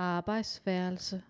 arbejdsværelse.